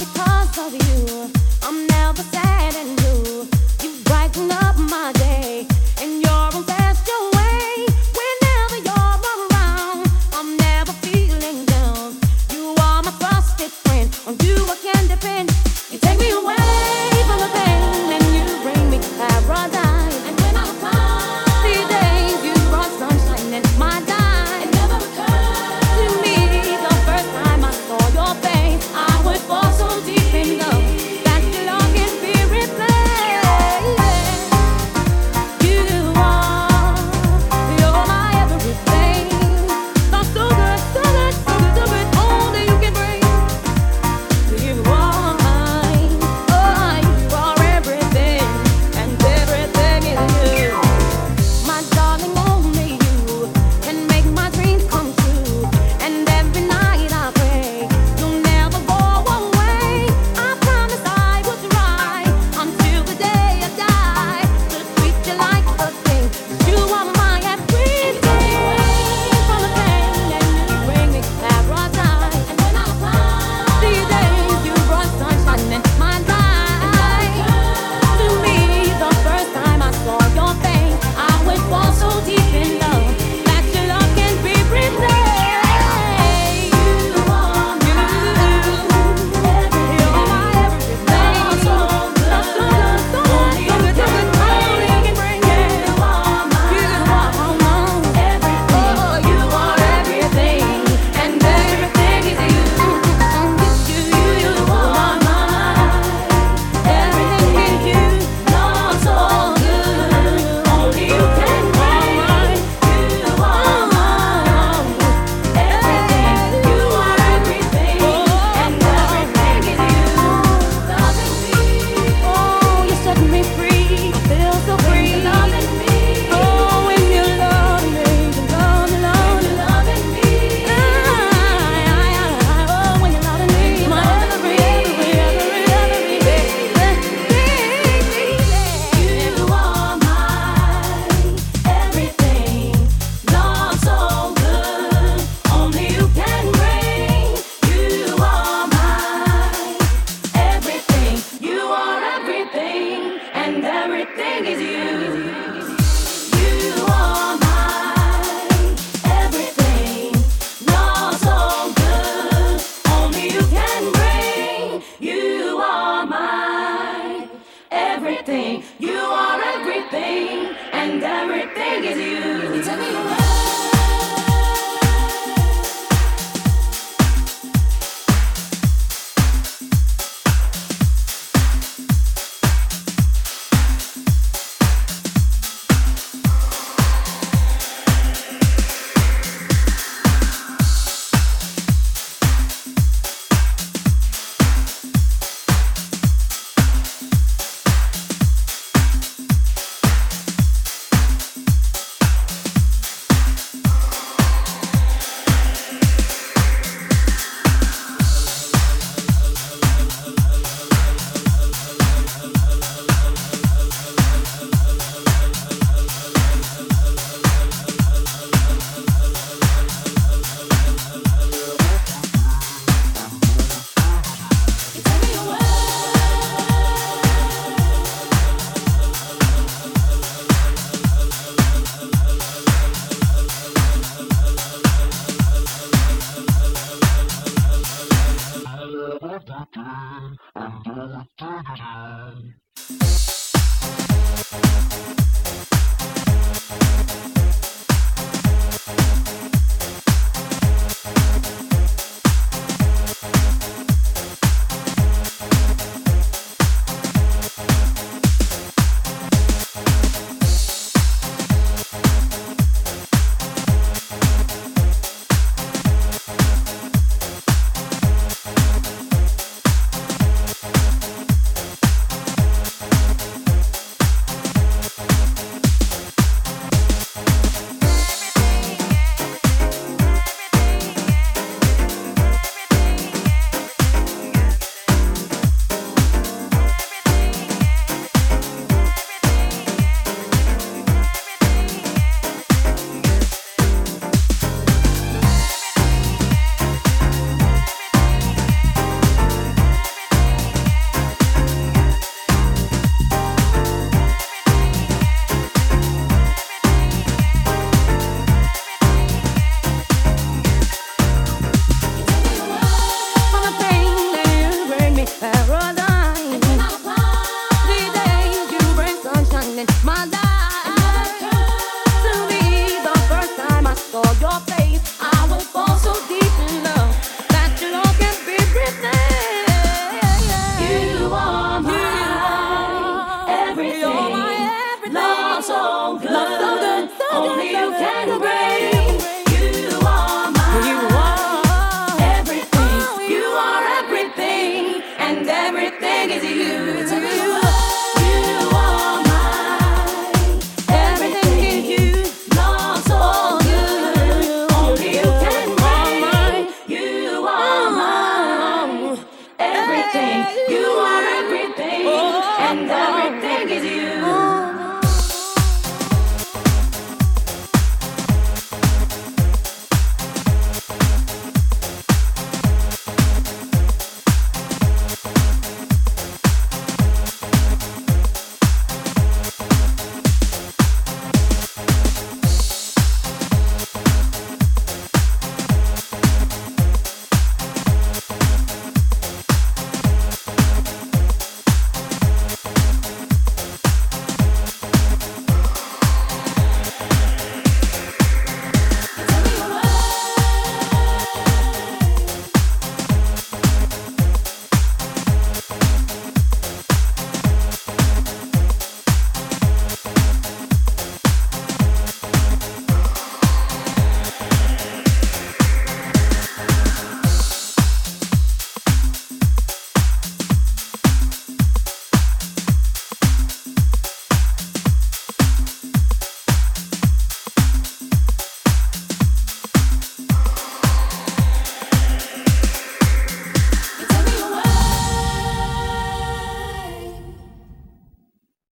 because of you. Love on blood. Only you can break.